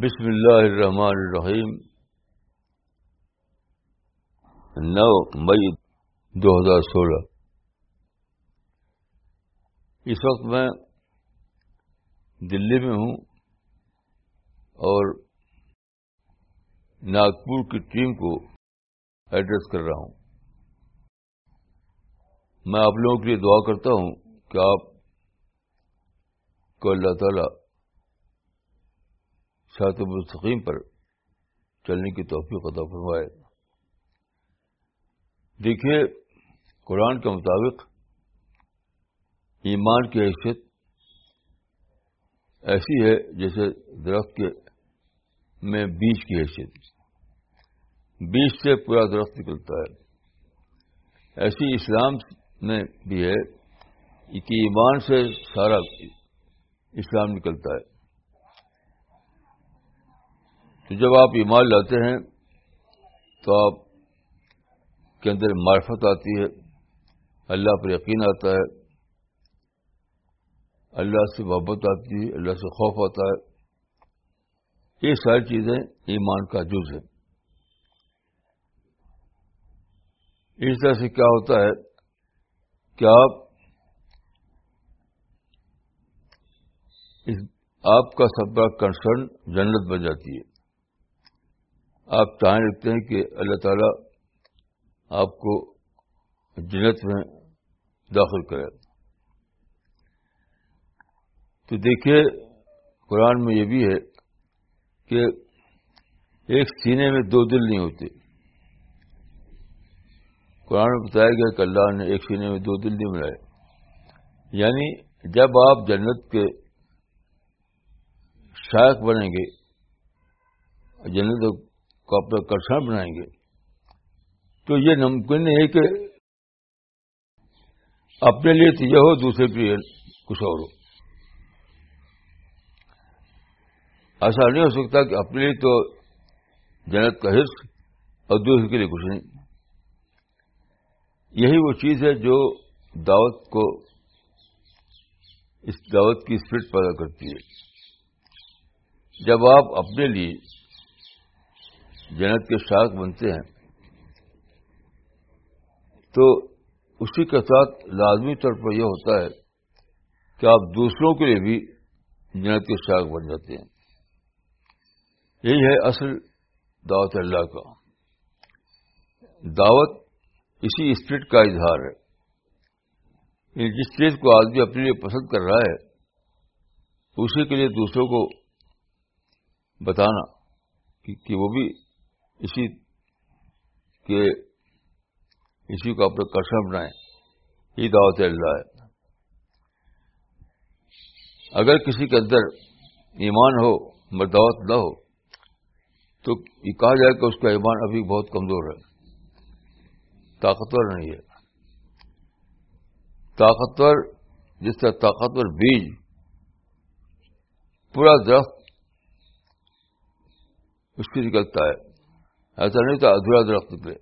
بسم اللہ الرحمن الرحیم۔ نو مئی دو ہزار سولہ۔ اس وقت میں دلی میں ہوں اور ناگپور کی ٹیم کو ایڈریس کر رہا ہوں۔ میں آپ لوگوں کے لیے دعا کرتا ہوں کہ آپ کو اللہ تعالی سات مستقیم پر چلنے کی توفیق عطا فرمائے۔ دیکھیے، قرآن کے مطابق ایمان کی حیثیت ایسی ہے جیسے درخت کے میں بیج کی حیثیت۔ بیج سے پورا درخت نکلتا ہے۔ ایسی اسلام میں بھی ہے کہ ایمان سے سارا اسلام نکلتا ہے۔ تو جب آپ ایمان لاتے ہیں تو آپ کے اندر معرفت آتی ہے، اللہ پر یقین آتا ہے، اللہ سے محبت آتی ہے، اللہ سے خوف آتا ہے۔ یہ ساری چیزیں ایمان کا جز ہے اس طرح سے کیا ہوتا ہے کہ آپ آپ کا سب کا کنسرن جنت بن جاتی ہے۔ آپ چاہیں رکھتے ہیں کہ اللہ تعالی آپ کو جنت میں داخل کرے۔ تو دیکھیے، قرآن میں یہ بھی ہے کہ ایک سینے میں دو دل نہیں ہوتے۔ قرآن میں بتایا گیا کہ اللہ نے ایک سینے میں دو دل نہیں بنائے۔ یعنی جب آپ جنت کے شائق بنیں گے، جنت کو اپنا کرشن بنائیں گے۔ تو یہ نمکن نہیں ہے کہ اپنے لیے تو یہ ہو، دوسرے کے لیے کچھ اور ہو۔ ایسا نہیں ہو سکتا کہ اپنے لیے تو جنت کا حص اور دوسرے کے لیے کچھ نہیں۔ یہی وہ چیز ہے جو دعوت کو اس دعوت کی اسپرٹ پیدا کرتی ہے۔ جب آپ اپنے لیے جنت کے شاخ بنتے ہیں، تو اسی کے ساتھ لازمی طور پر یہ ہوتا ہے کہ آپ دوسروں کے لیے بھی جنت کے شاخ بن جاتے ہیں۔ یہی ہے اصل دعوت اللہ کا۔ دعوت اسی اسپرٹ کا اظہار ہے۔ یعنی جس چیز کو آدمی اپنے لیے پسند کر رہا ہے، اسی کے لیے دوسروں کو بتانا کہ وہ بھی اسی کے اسی کو اپنے کرشن بنائیں، یہ دعوت اللہ ہے۔ اگر کسی کے اندر ایمان ہو مردعوت نہ ہو، تو یہ کہا جائے کہ اس کا ایمان ابھی بہت کمزور ہے۔ طاقتور نہیں ہے۔ طاقتور، جس طرح طاقتور بیج، پورا درخت اس کی نکلتا ہے۔ ایسا نہیں تھا ادھورا درخت نکلے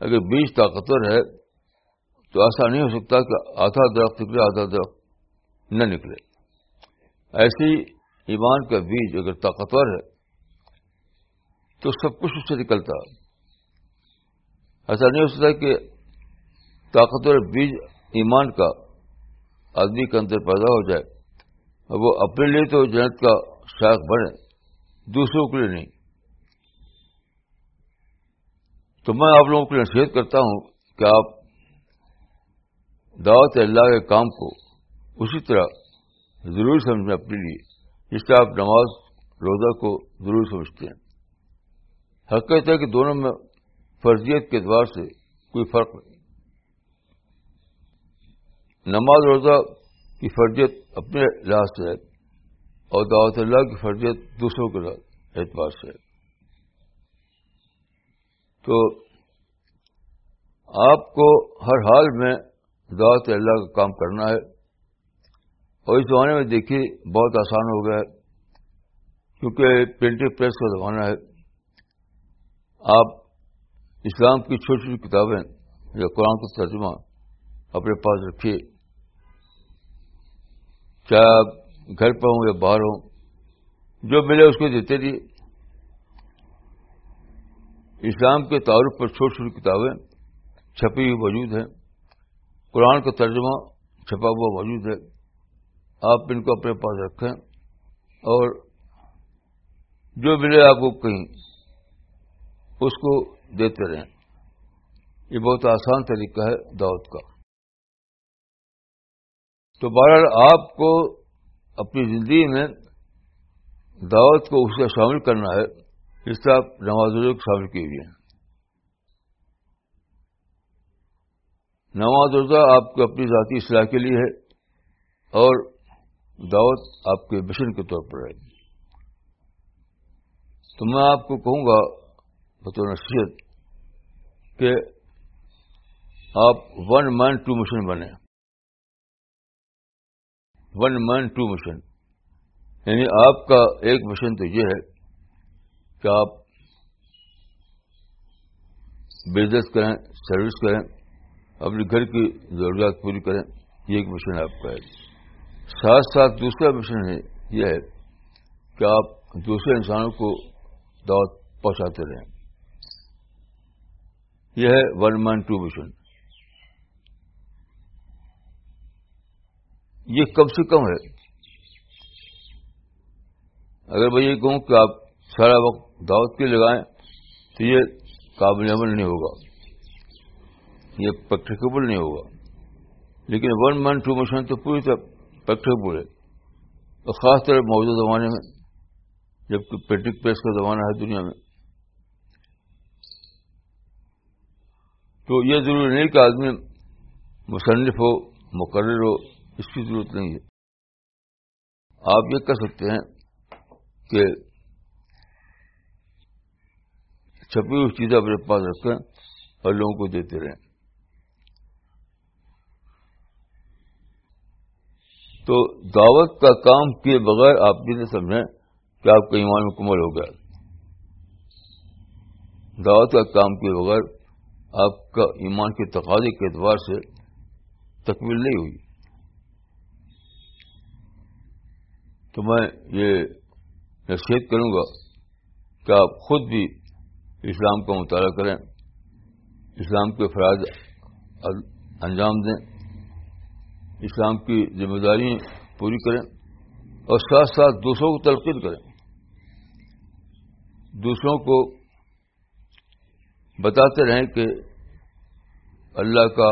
اگر بیج طاقتور ہے، تو ایسا نہیں ہو سکتا کہ آدھا درخت نکلے آدھا درخت نہ نکلے۔ ایسی ایمان کا بیج اگر طاقتور ہے، تو سب کچھ اس سے نکلتا۔ ایسا نہیں ہو سکتا کہ طاقتور بیج ایمان کا آدمی کے اندر پیدا ہو جائے اور وہ اپنے لیے تو جنت کا شاخ بنے، دوسروں کے لیے نہیں۔ تو میں آپ لوگوں کو نصیحت کرتا ہوں کہ آپ دعوت اللہ کے کام کو اسی طرح ضرور سمجھیں اپنے لیے، جس طرح آپ نماز روزہ کو ضرور سمجھتے ہیں۔ حقیقت ہے کہ دونوں میں فرضیت کے اعتبار سے کوئی فرق نہیں۔ نماز روزہ کی فرضیت اپنے لحاظ سے ہے اور دعوت اللہ کی فرضیت دوسروں کے اعتبار سے ہے۔ تو آپ کو ہر حال میں دعوت اللہ کا کام کرنا ہے۔ اور اس زمانے میں دیکھیے بہت آسان ہو گیا ہے۔ کیونکہ پرنٹنگ پریس کا زمانہ ہے۔ آپ اسلام کی چھوٹی چھوٹی کتابیں یا قرآن کا ترجمہ اپنے پاس رکھیے۔ چاہے آپ گھر پر ہوں یا باہر ہوں، جو ملے اس کو دیتے رہیے۔ اسلام کے تعارف پر چھوٹی چھوٹی کتابیں چھپی ہوئی موجود ہیں۔ قرآن کا ترجمہ چھپا ہوا موجود ہے۔ آپ ان کو اپنے پاس رکھیں اور جو ملے آپ کو کہیں، اس کو دیتے رہیں۔ یہ بہت آسان طریقہ ہے دعوت کا۔ تو بہرحال آپ کو اپنی زندگی میں دعوت کو اس کا شامل کرنا ہے۔ اس طرح آپ نماز روزے کو شامل کیے ہوئے ہیں نماز روزہ آپ کو اپنی ذاتی اصلاح کے لیے ہے اور دعوت آپ کے مشن کے طور پر ہے۔ تو میں آپ کو کہوں گا، بطور نصیحت، کہ آپ ون مین ٹو مشن بنے ون مین ٹو مشن یعنی آپ کا ایک مشن تو یہ ہے کہ آپ بزنس کریں سروس کریں، اپنے گھر کی ضروریات پوری کریں، یہ ایک مشن آپ کا ہے۔ ساتھ ساتھ دوسرا مشن ہے، یہ ہے کہ آپ دوسرے انسانوں کو دعوت پہنچاتے رہیں۔ یہ ہے ون مین ٹو مشن یہ کم سے کم ہے۔ اگر میں یہ کہوں کہ آپ سارا وقت دعوت کے لگائیں تو یہ قابل عمل نہیں ہوگا۔ یہ پریکٹیکیبل نہیں ہوگا۔ لیکن ون مین ٹو مشن تو پوری طرح پریکٹیکیبل ہے۔ اور خاص طور موجودہ زمانے میں، جبکہ پیٹرک پریس کا زمانہ ہے دنیا میں۔ تو یہ ضروری نہیں کہ آدمی مصنف ہو، مقرر ہو، اس کی ضرورت نہیں ہے۔ آپ یہ کر سکتے ہیں کہ چھپی ہوئی چیزیں اپنے پاس رکھیں اور لوگوں کو دیتے رہیں۔ تو دعوت کا کام کیے بغیر آپ یہ نہیں سمجھیں کہ آپ کا ایمان مکمل ہو گیا۔ دعوت کا کام کیے بغیر آپ کا ایمان کے تقاضے کے اعتبار سے تکمیل نہیں ہوئی۔ تو میں یہ نصیحت کروں گا کہ آپ خود بھی اسلام کا مطالعہ کریں، اسلام کے فرائض انجام دیں، اسلام کی ذمہ داری پوری کریں اور ساتھ ساتھ دوسروں کو تلقین کریں۔ دوسروں کو بتاتے رہیں کہ اللہ کا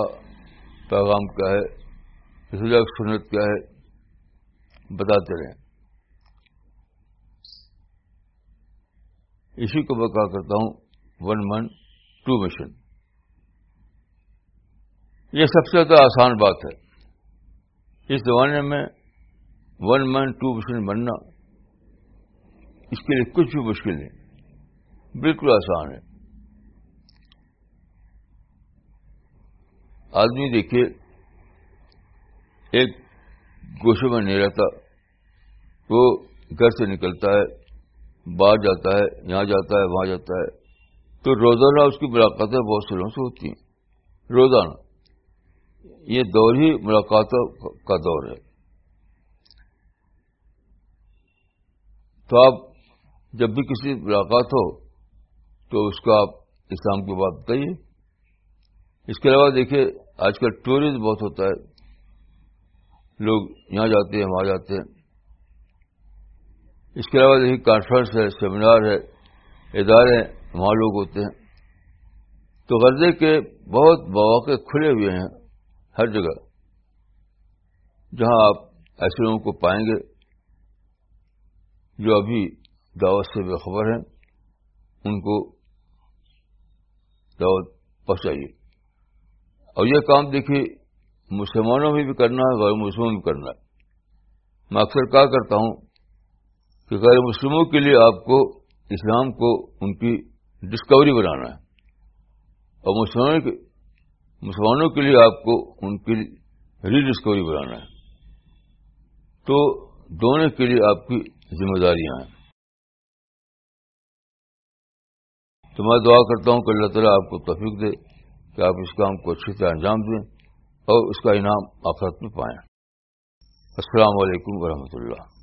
پیغام کیا ہے اس لیے سنت کیا ہے، بتاتے رہیں۔ اسی کو میں کہا کرتا ہوں، ون من ٹو مشن۔ یہ سب سے زیادہ آسان بات ہے۔ اس زمانے میں ون مین ٹو مشن بننا اس کے لیے کچھ بھی مشکل نہیں، بالکل آسان ہے۔ آدمی دیکھیے، ایک گوشے میں نہیں رہتا، وہ گھر سے نکلتا ہے۔ باہر جاتا ہے، یہاں جاتا ہے، وہاں جاتا ہے۔ تو روزانہ اس کی ملاقاتیں بہت سے لوگوں سے ہوتی ہیں۔ روزانہ۔ یہ دور ہی ملاقاتوں کا دور ہے۔ تو آپ جب بھی کسی ملاقات ہو، تو اس کا آپ اسلام کی بات بتائیے۔ اس کے علاوہ دیکھیے، آج کل ٹورزم بہت ہوتا ہے۔ لوگ یہاں جاتے ہیں، وہاں جاتے ہیں۔ اس کے علاوہ دیکھیے کانفرنس ہے، سیمینار ہے، ادارے وہاں لوگ ہوتے ہیں۔ تو غرضے کے بہت مواقع کھلے ہوئے ہیں ہر جگہ، جہاں آپ ایسے لوگوں کو پائیں گے جو ابھی دعوت سے بے خبر ہیں، ان کو دعوت پہنچائیے۔ اور یہ کام دیکھیے، مسلمانوں میں بھی کرنا ہے، غیر مسلموں میں بھی کرنا ہے۔ میں اکثر کہا کرتا ہوں کہ غیر مسلموں کے لیے آپ کو اسلام کو ان کی ڈسکوری بنانا ہے۔ اور مسلمانوں کے مسلمانوں کے لیے آپ کو ان کی ری ڈسکوری بنانا ہے۔ تو دونوں کے لیے آپ کی ذمہ داریاں ہیں۔ تو میں دعا کرتا ہوں کہ اللہ تعالیٰ آپ کو تفیق دے کہ آپ اس کام کو اچھی طرح انجام دیں اور اس کا انعام آخرت میں پائیں۔ السلام علیکم ورحمۃ اللہ۔